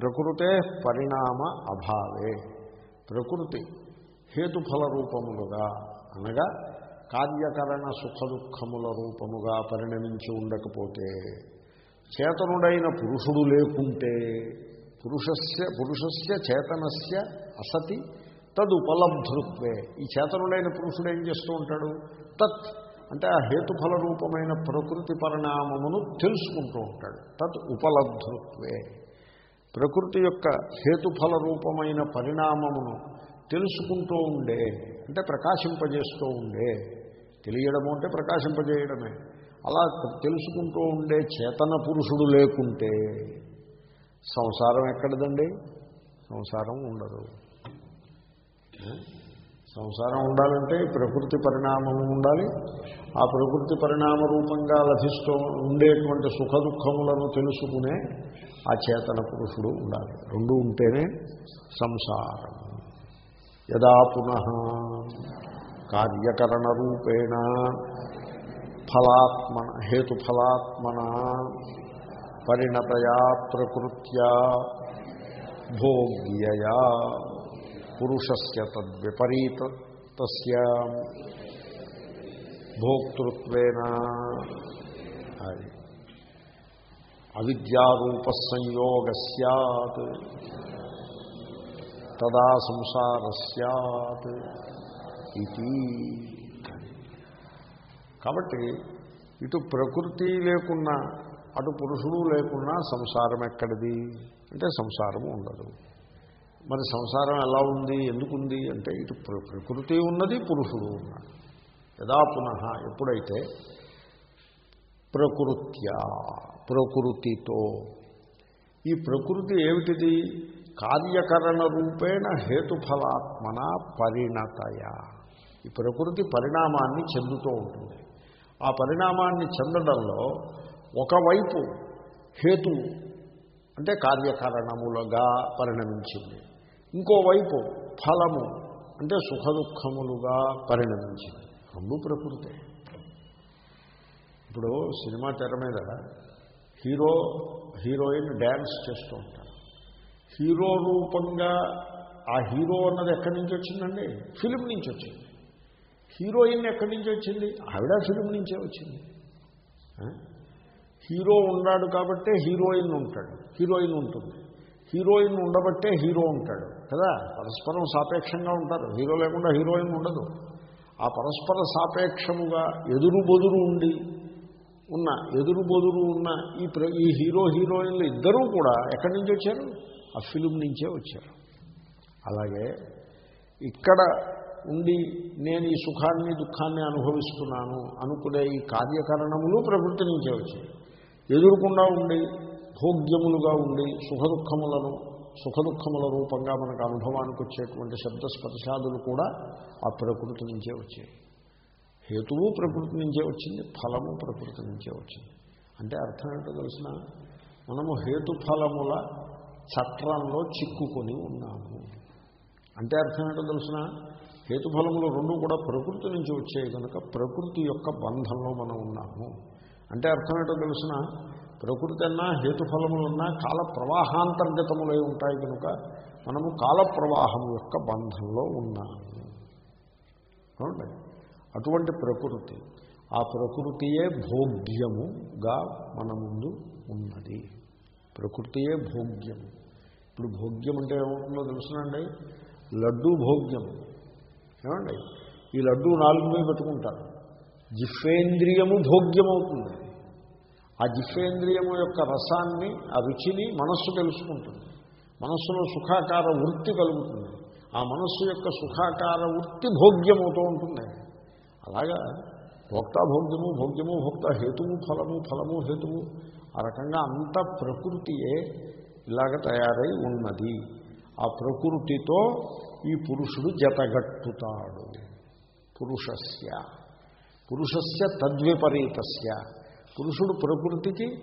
ప్రకృతే పరిణామ అభావే. ప్రకృతి హేతుఫల రూపములుగా అనగా కార్యకరణ సుఖ దుఃఖముల రూపముగా పరిణమించి ఉండకపోతే చేతనుడైన పురుషుడు లేకుంటే పురుషస్య పురుషస్య చేతనస్య అసతి తదుపలబ్ధృత్వే. ఈ చేతనుడైన పురుషుడు ఏం చేస్తూ ఉంటాడు? తత్ అంటే ఆ హేతుఫల రూపమైన ప్రకృతి పరిణామమును తెలుసుకుంటూ ఉంటాడు. తత్ ఉపలబ్ధృత్వే. ప్రకృతి యొక్క హేతుఫల రూపమైన పరిణామమును తెలుసుకుంటూ ఉండే అంటే ప్రకాశింపజేస్తూ ఉండే తెలియడము అంటే ప్రకాశింపజేయడమే. అలా తెలుసుకుంటూ ఉండే చేతన పురుషుడు లేకుంటే సంసారం ఎక్కడదండి? సంసారం ఉండదు. సంసారం ఉండాలంటే ప్రకృతి పరిణామము ఉండాలి. ఆ ప్రకృతి పరిణామ రూపంగా లభిస్తూ ఉండేటువంటి సుఖ దుఃఖములను తెలుసుకునే ఆ చేతన పురుషుడు ఉండాలి. రెండు ఉంటేనే సంసారం. యదా పునః కార్యకరణ రూపేణ ఫలాత్మన హేతుఫలాత్మన పరిణతయా ప్రకృత్యా భోగ్యయా పురుషస్య తద్విపరీత భోక్తృత్వేన. అది అవిద్యారూప సంయోగ సత్ తదా సంసార సత్ ఇది కాబట్టి ఇటు ప్రకృతి లేకున్నా అటు పురుషుడు లేకున్నా సంసారం ఎక్కడిది? అంటే సంసారము ఉండదు. మరి సంసారం ఎలా ఉంది? ఎందుకుంది? అంటే ఇటు ప్ర- ప్రకృతి ఉన్నది పురుషుడు ఉన్నాడు. యదా పునః ఎప్పుడైతే ప్రకృత్యా ప్రకృతితో. ఈ ప్రకృతి ఏమిటిది? కార్యకరణ రూపేణ హేతుఫలాత్మన పరిణతయ. ఈ ప్రకృతి పరిణామాన్ని చెందుతూ ఉంటుంది. ఆ పరిణామాన్ని చెందడంలో ఒకవైపు హేతు అంటే కార్యకారణములుగా పరిణమించింది. ఇంకోవైపు ఫలము అంటే సుఖ దుఃఖములుగా పరిణమించింది. రెండు ప్రకృతే. ఇప్పుడు సినిమా తెర మీద హీరో హీరోయిన్ డ్యాన్స్ చేస్తూ ఉంటారు. హీరో రూపంగా ఆ హీరో అన్నది ఎక్కడి నుంచి వచ్చిందండి? ఫిలిం నుంచి వచ్చింది. హీరోయిన్ ఎక్కడి నుంచి వచ్చింది? ఆవిడ ఫిలిం నుంచే వచ్చింది. హీరో ఉన్నాడు కాబట్టే హీరోయిన్ ఉంటాడు హీరోయిన్ ఉంటుంది. హీరోయిన్ ఉండబట్టే హీరో ఉంటాడు కదా? పరస్పరం సాపేక్షంగా ఉంటారు. హీరో లేకుండా హీరోయిన్ ఉండదు. ఆ పరస్పర సాపేక్షముగా ఎదురు బొదురు ఉండి ఉన్న ఎదురు బొదురు ఉన్న ఈ ప్ర ఈ హీరో హీరోయిన్లు ఇద్దరూ కూడా ఎక్కడి నుంచి వచ్చారు? ఆ ఫిలిం నుంచే వచ్చారు. అలాగే ఇక్కడ ఉండి నేను ఈ సుఖాన్ని దుఃఖాన్ని అనుభవిస్తున్నాను అనుకునే ఈ కార్యకారణములు ప్రకృతి నుంచే వచ్చాయి. ఎదురుకుండా ఉండి భోగ్యములుగా ఉండి సుఖ దుఃఖములను సుఖ దుఃఖముల రూపంగా మనకు అనుభవానికి వచ్చేటువంటి శబ్దస్పర్శాదులు కూడా ఆ ప్రకృతి నుంచే వచ్చాయి. హేతువు ప్రకృతి నుంచే వచ్చింది ఫలము ప్రకృతి నుంచే వచ్చింది. అంటే అర్థం ఏంటో తెలిసిన? మనము హేతుఫలముల చట్రంలో చిక్కుకొని ఉన్నాము. అంటే అర్థం ఏంటో తెలిసిన? హేతుఫలములు రెండు కూడా ప్రకృతి నుంచి వచ్చాయి కనుక ప్రకృతి యొక్క బంధంలో మనం ఉన్నాము. అంటే అర్థం ఏంటో తెలిసిన? ప్రకృతి అన్నా హేతుఫలములన్నా కాల ప్రవాహాంతర్గతములై ఉంటాయి కనుక మనము కాల ప్రవాహం యొక్క బంధంలో ఉన్నాము. అవునండి? అటువంటి ప్రకృతి. ఆ ప్రకృతియే భోగ్యముగా మన ముందు ఉన్నది. ప్రకృతియే భోగ్యము. ఇప్పుడు భోగ్యం అంటే ఏమవుతుందో తెలుసునండి? లడ్డూ భోగ్యం. ఏమండి? ఈ లడ్డూ నాలుగు మీద పెట్టుకుంటారు. జిఫేంద్రియము భోగ్యమవుతుంది. ఆ జిఫేంద్రియము యొక్క రసాన్ని ఆ రుచిని మనస్సు తెలుసుకుంటుంది. మనస్సులో సుఖాకార వృత్తి కలుగుతుంది. ఆ మనస్సు యొక్క సుఖాకార వృత్తి భోగ్యమవుతూ ఉంటుంది. అలాగా భోక్త భోగ్యము భోగ్యము భోక్త హేతువు ఫలము ఫలము హేతువు ఆ రకంగా అంత ప్రకృతియే ఇలాగ తయారై ఉన్నది. ఆ ప్రకృతితో ఈ పురుషుడు జతగట్టుతాడు. పురుషస్య. పురుషస్య తద్విపరీతస్య. పురుషుడు ప్రకృతికి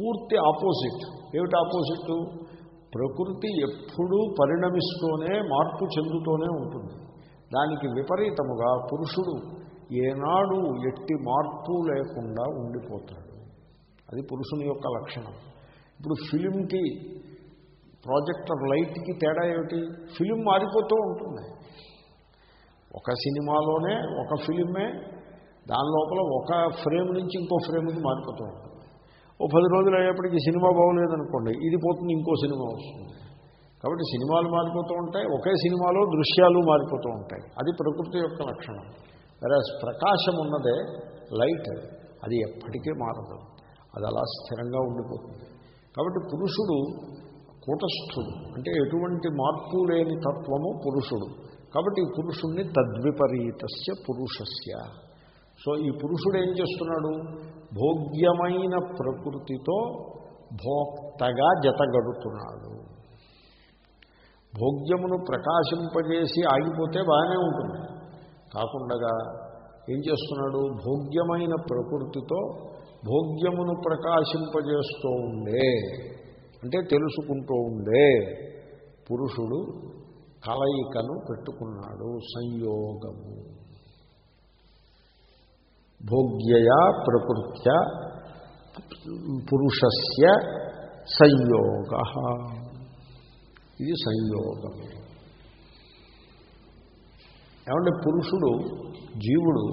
పూర్తి ఆపోజిట్. ఏమిటి ఆపోజిట్? ప్రకృతి ఎప్పుడూ పరిణమిస్తూనే మార్పు చెందుతూనే ఉంటుంది. దానికి విపరీతముగా పురుషుడు ఏనాడు ఎట్టి మార్పు లేకుండా ఉండిపోతాడు. అది పురుషుని యొక్క లక్షణం. ఇప్పుడు ఫిలింకి ప్రాజెక్టర్ లైట్కి తేడా ఏమిటి? ఫిలిం మారిపోతూ ఉంటుంది. ఒక సినిమాలోనే ఒక ఫిలిమే దాని లోపల ఒక ఫ్రేమ్ నుంచి ఇంకో ఫ్రేమ్కి మారిపోతూ ఉంటుంది. ఓ పది రోజులు అయ్యేప్పటికీ సినిమా బాగోలేదనుకోండి ఇది పోతుంది ఇంకో సినిమా వస్తుంది. కాబట్టి సినిమాలు మారిపోతూ ఉంటాయి ఒకే సినిమాలో దృశ్యాలు మారిపోతూ ఉంటాయి. అది ప్రకృతి యొక్క లక్షణం. ప్రకాశం ఉన్నదే లైట్ అది. ఎప్పటికీ మారదు. అది అలా స్థిరంగా ఉండిపోతుంది. కాబట్టి పురుషుడు కూటస్థుడు. అంటే ఎటువంటి మార్పు లేని తత్వము పురుషుడు. కాబట్టి ఈ పురుషుణ్ణి తద్విపరీతస్య పురుషస్య. సో ఈ పురుషుడు ఏం చేస్తున్నాడు? భోగ్యమైన ప్రకృతితో భోక్తగా జతగడుతున్నాడు. భోగ్యమును ప్రకాశింపజేసి ఆగిపోతే బాగానే ఉంటుంది. కాకుండా ఏం చేస్తున్నాడు? భోగ్యమైన ప్రకృతితో భోగ్యమును ప్రకాశింపజేస్తూ ఉండే. అంటే తెలుసుకుంటూ ఉండే పురుషుడు కలయికను పెట్టుకున్నాడు సంయోగము. భోగ్యయా ప్రకృత్య పురుషస్య సంయోగ. ఇది సంయోగం ఏమంటే పురుషుడు జీవుడు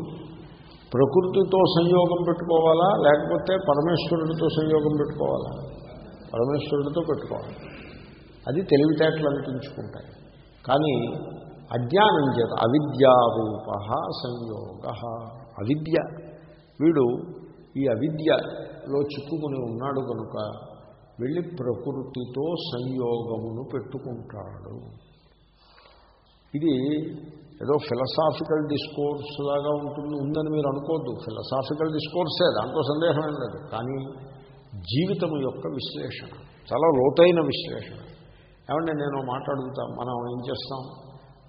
ప్రకృతితో సంయోగం పెట్టుకోవాలా? లేకపోతే పరమేశ్వరుడితో సంయోగం పెట్టుకోవాలా? పరమేశ్వరుడితో పెట్టుకోవాలి. అది తెలివితేటలు అనిపించుకుంటాయి. కానీ అజ్ఞానం చేత అవిద్యారూప సంయోగ. అవిద్య. వీడు ఈ అవిద్యలో చిక్కుకుని ఉన్నాడు కనుక వెళ్ళి ప్రకృతితో సంయోగమును పెట్టుకుంటాడు. ఇది ఏదో ఫిలసాఫికల్ డిస్కోర్స్ లాగా ఉంటుంది ఉందని మీరు అనుకోవద్దు ఫిలసాఫికల్ డిస్కోర్సే దాంట్లో సందేహం లేదు. కానీ జీవితం యొక్క విశ్లేషణ చాలా లోతైన విశ్లేషణ. ఏమంటే నేను మాట్లాడుగుతాం మనం ఏం చేస్తాం?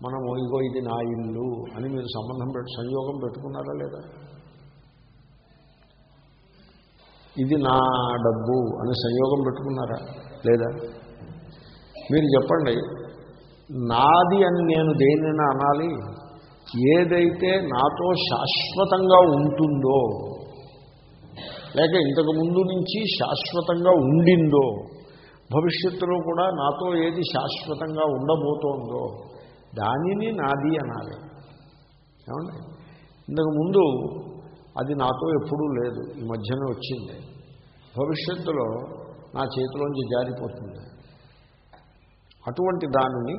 మనం ఇగో ఇది నా ఇల్లు అని మీరు సంబంధం పెట్టి సంయోగం పెట్టుకున్నారా లేదా? ఇది నా డబ్బు అని సంయోగం పెట్టుకున్నారా లేదా? మీరు చెప్పండి. నాది అని నేను దేనిని అనాలి? ఏదైతే నాతో శాశ్వతంగా ఉంటుందో లేక ఇంతకు ముందు నుంచి శాశ్వతంగా ఉండిందో భవిష్యత్తులో కూడా నాతో ఏది శాశ్వతంగా ఉండబోతోందో దానిని నాది అనాలి. ఏమండి? ఇంతకు ముందు అది నాతో ఎప్పుడూ లేదు. ఈ మధ్యనే వచ్చింది. భవిష్యత్తులో నా చేతిలోంచి జారిపోతుంది. అటువంటి దానిని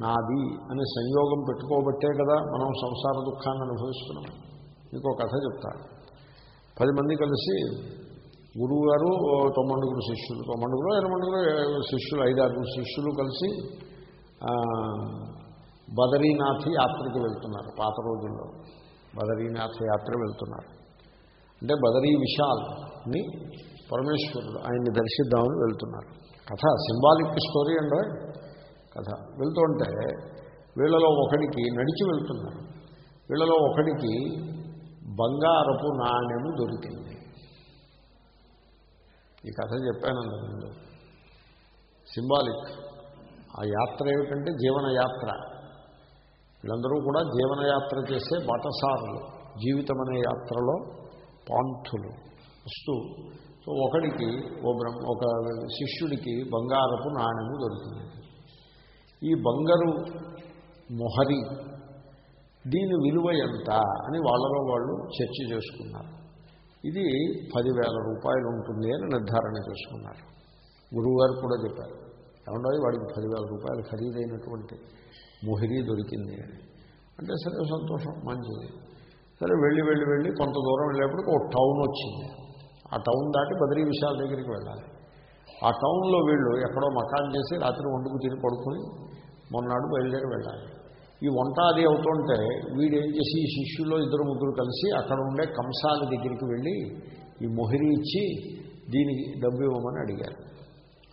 నాది అనే సంయోగం పెట్టుకోబట్టే కదా మనం సంసార దుఃఖాన్ని అనుభవిస్తున్నాం. మీకు కథ చెప్తా. పది మంది కలిసి గురువు గారు తొమ్మండుగురు శిష్యులు తొమ్మండుగురు ఎనమండుగురు శిష్యులు ఐదారుగురు శిష్యులు కలిసి బదరీనాథ్ యాత్రకి వెళ్తున్నారు పాత రోజుల్లో. బదరీనాథ్ యాత్ర వెళ్తున్నారు. అంటే బదరీ విశాల్ని పరమేశ్వరుడు ఆయన్ని దర్శిద్దామని వెళ్తున్నారు. కథ సింబాలిక్ స్టోరీ అండి కథ. వెళ్తుంటే వీళ్ళలో ఒకడికి నడిచి వెళ్తున్నారు వీళ్ళలో ఒకడికి బంగారపు నాణ్యము దొరికింది. ఈ కథ చెప్పాను ముందు సింబాలిక్ ఆ యాత్ర ఏమిటంటే జీవనయాత్ర. వీళ్ళందరూ కూడా జీవనయాత్ర చేసే బాటసారులు. జీవితం అనే యాత్రలో పాంథులు వస్తూ సో ఒకడికి ఓ బ్రహ్మ ఒక శిష్యుడికి బంగారపు నాణ్యము దొరికింది ఈ బంగారు మొహరి దీని విలువ ఎంత అని వాళ్ళలో వాళ్ళు చర్చ చేసుకున్నారు. ఇది పదివేల రూపాయలు ఉంటుంది అని నిర్ధారణ చేసుకున్నారు. గురువుగారు కూడా చెప్పారు. ఏమంటే వాడికి పదివేల రూపాయలు ఖరీదైనటువంటి మొహిరీ దొరికింది అని. అంటే సరే సంతోషం మంచిది. సరే వెళ్ళి వెళ్ళి వెళ్ళి కొంత దూరం వెళ్ళేప్పటికి ఒక టౌన్ వచ్చింది. ఆ టౌన్ దాటి బద్రీ విశాల దగ్గరికి వెళ్ళాలి. ఆ టౌన్లో వీళ్ళు ఎక్కడో మకాన్ చేసి రాత్రి వండుకు తిని పడుకుని మొన్నాడు బయలుదేరి వెళ్ళాలి. ఈ వంట అది అవుతుంటే వీడు ఏం చేసి ఈ శిష్యుల్లో ఇద్దరు ముగ్గురు కలిసి అక్కడ ఉండే కంసాల దగ్గరికి వెళ్ళి ఈ మొహిరి ఇచ్చి దీనికి డబ్బు ఇవ్వమని అడిగారు.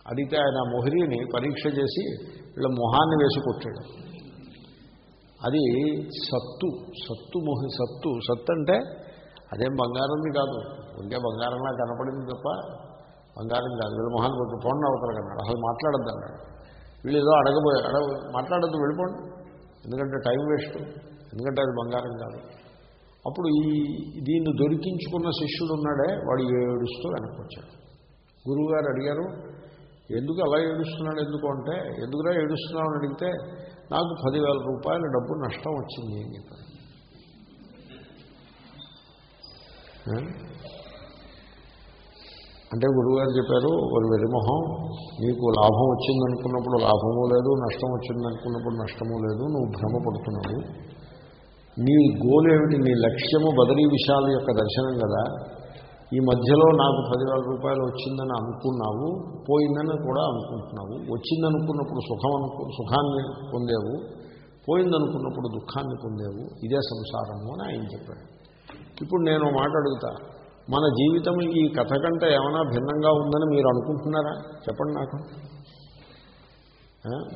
అడిగితే ఆయన ఆ మొహిరిని పరీక్ష చేసి వీళ్ళ మొహాన్ని వేసి కొట్టాడు. అది సత్తు సత్తు మొహి సత్తు సత్తు అంటే అదేం బంగారంది కాదు. ఇంకా బంగారంలా కనపడింది తప్ప బంగారం కాదు. వీళ్ళ మొహాన్ని కొట్టు పోండి అవుతారు కన్నాడు. అసలు మాట్లాడద్దు అన్నాడు. వీళ్ళు ఏదో అడగబోయే అడగ మాట్లాడద్దు వెళ్ళిపోండి. ఎందుకంటే టైం వేస్ట్. ఎందుకంటే అది బంగారం కాదు. అప్పుడు ఈ దీన్ని దొరికించుకున్న శిష్యుడు ఉన్నాడే వాడు ఏడుస్తూ వెనక్కి వచ్చాడు గురువుగారు అడిగారు ఎందుకు అలా ఏడుస్తున్నాడు ఎందుకు? అంటే ఎందుకురా ఏడుస్తున్నావు? అని అడిగితే నాకు పదివేల రూపాయల డబ్బు నష్టం వచ్చింది అని చెప్పాను అంటే గురువుగారు చెప్పారు వాళ్ళు వెరిమొహం నీకు లాభం వచ్చిందనుకున్నప్పుడు లాభము లేదు నష్టం వచ్చిందనుకున్నప్పుడు నష్టము లేదు నువ్వు భ్రమపడుతున్నావు. నీ గోల్ ఏమిటి? నీ లక్ష్యము బదరీ విషయాల యొక్క దర్శనం కదా. ఈ మధ్యలో నాకు పదివేల రూపాయలు వచ్చిందని అనుకున్నావు పోయిందని కూడా అనుకుంటున్నావు. వచ్చిందనుకున్నప్పుడు సుఖం అనుకు సుఖాన్ని పొందేవు పోయిందనుకున్నప్పుడు దుఃఖాన్ని పొందేవు. ఇదే సంసారము అని ఆయన చెప్పాడు. ఇప్పుడు నేను మాట అడుగుతా. మన జీవితం ఈ కథ కంటే ఏమైనా భిన్నంగా ఉందని మీరు అనుకుంటున్నారా? చెప్పండి నాకు.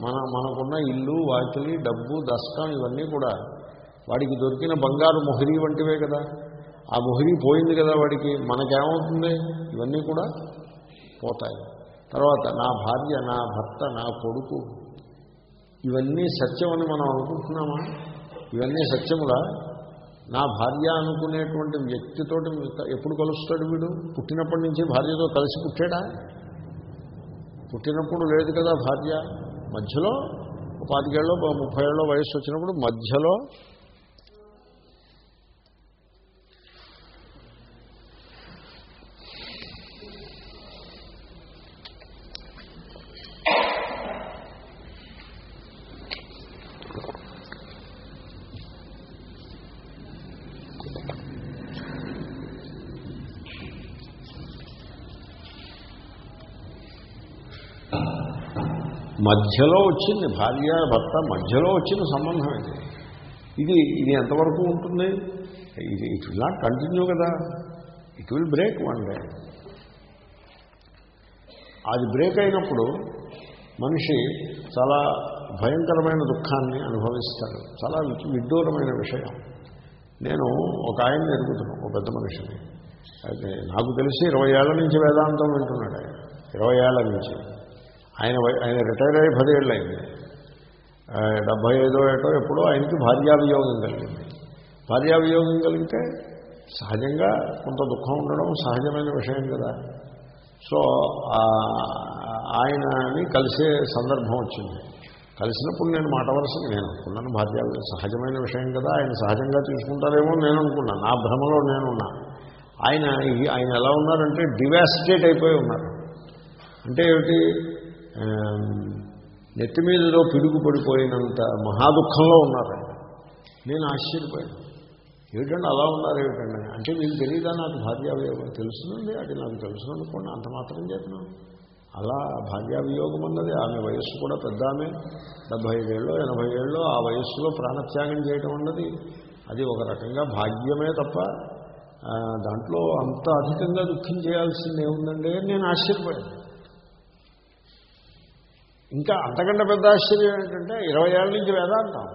మన మనకున్న ఇల్లు వాకిలి డబ్బు దస్తం ఇవన్నీ కూడా వాడికి దొరికిన బంగారు మొహరీ వంటివే కదా. ఆ మొహరీ పోయింది కదా వాడికి. మనకేమవుతుంది? ఇవన్నీ కూడా పోతాయి. తర్వాత నా భార్య నా భర్త నా కొడుకు ఇవన్నీ సత్యమని మనం అనుకుంటున్నామా? ఇవన్నీ సత్యములా? నా భార్య అనుకునేటువంటి వ్యక్తితోటి ఎప్పుడు కలుస్తాడు వీడు? పుట్టినప్పటి నుంచి భార్యతో కలిసి పుట్టాడా? పుట్టినప్పుడు లేదు కదా భార్య. మధ్యలో పాతికేళ్ళలో ముప్పై ఏళ్ళలో వయసు వచ్చినప్పుడు మధ్యలో మధ్యలో వచ్చింది భార్య భర్త మధ్యలో వచ్చిన సంబంధం ఇది. ఇది ఇది ఎంతవరకు ఉంటుంది? ఇది ఇట్ విల్ నాట్ కంటిన్యూ కదా. It will break one day అది బ్రేక్ అయినప్పుడు మనిషి చాలా భయంకరమైన దుఃఖాన్ని అనుభవిస్తాడు. చాలా విడ్డూరమైన విషయం. నేను ఒక ఆయన్ని ఎరుగుతున్నాను ఒక పెద్ద మనిషిని. అయితే నాకు తెలిసి ఇరవై ఏళ్ళ నుంచి వేదాంతం వింటున్నాడు ఆయన. ఇరవై ఏళ్ళ నుంచి. ఆయన ఆయన రిటైర్ అయ్యి పదేళ్ళు అయింది. డెబ్బై డెబ్భై ఐదో ఏటో ఎప్పుడో ఆయనకి భార్యావియోగం కలిగింది. భార్యావియోగం కలిగితే సహజంగా కొంత దుఃఖం ఉండడం సహజమైన విషయం కదా. సో ఆయనని కలిసే సందర్భం వచ్చింది. కలిసినప్పుడు నేను మాట వరుసకి నేను అనుకున్నాను భార్య సహజమైన విషయం కదా ఆయన సహజంగా తీసుకుంటారేమో నేను అనుకున్నాను. నా భ్రమలో నేనున్నా ఆయన ఆయన ఎలా ఉన్నారంటే డివాస్టేట్ అయిపోయి ఉన్నారు. అంటే ఏమిటి? నెత్తి మీదలో పిడుగు పడిపోయినంత మహాదుఖంలో ఉన్నారు నేను ఆశ్చర్యపోయాను. ఏమిటండి అలా ఉన్నారు ఏమిటండి అంటే మీకు తెలియదా నాకు భార్యావియోగం? తెలుసునండి అది నాకు తెలుసు అనుకోండి అంత మాత్రం చెప్పినాం. అలా భార్యావియోగం అన్నది ఆమె వయస్సు కూడా పెద్ద ఆమె. డెబ్భై ఏళ్ళు ఎనభై ఏళ్ళు ఆ వయస్సులో ప్రాణత్యాగం చేయటం అన్నది అది ఒక రకంగా భాగ్యమే తప్ప దాంట్లో అంత అధికంగా దుఃఖం చేయాల్సింది ఏముందండి నేను ఆశ్చర్యపోయాను. ఇంకా అంతకంటే పెద్ద ఆశ్చర్యం ఏంటంటే ఇరవై ఏళ్ళ నుంచి వేదాంతం.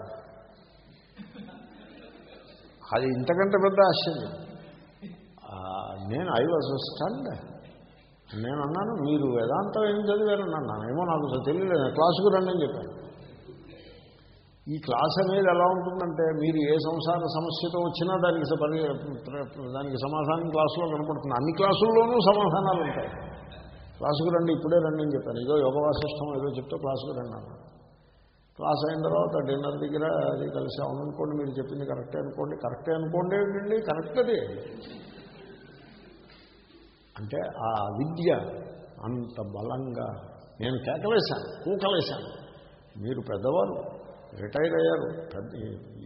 అది ఇంతకంటే పెద్ద ఆశ్చర్యం. నేను ఐ వాజ్ స్టండ్ నేను అన్నాను మీరు వేదాంతం ఏం చదివారు అన్నాను. ఏమో నాకు తెలియలేదు. క్లాసుకు రండి అని చెప్పాను. ఈ క్లాస్ అనేది ఎలా ఉంటుందంటే మీరు ఏ సంసార సమస్యతో వచ్చినా దానికి స- దానికి సమాధానం క్లాసులో కనపడుతుంది. అన్ని క్లాసుల్లోనూ సమాధానాలు ఉంటాయి. క్లాసుకు రండి ఇప్పుడే రండి అని చెప్పాను. ఏదో యోగ వాసిష్టం ఏదో చెప్తే క్లాసుకు రండి అన్నాను క్లాస్ అయిన తర్వాత డిన్నర్ దగ్గర అది కలిసి అవుననుకోండి మీరు చెప్పింది కరెక్టే అనుకోండి. కరెక్టే అనుకోండి ఏంటండి? కరెక్ట్ అది. అంటే ఆ విద్య అంత బలంగా నేను కేకలేశాను కూకలేశాను. మీరు పెద్దవారు రిటైర్ అయ్యారు. పెద్ద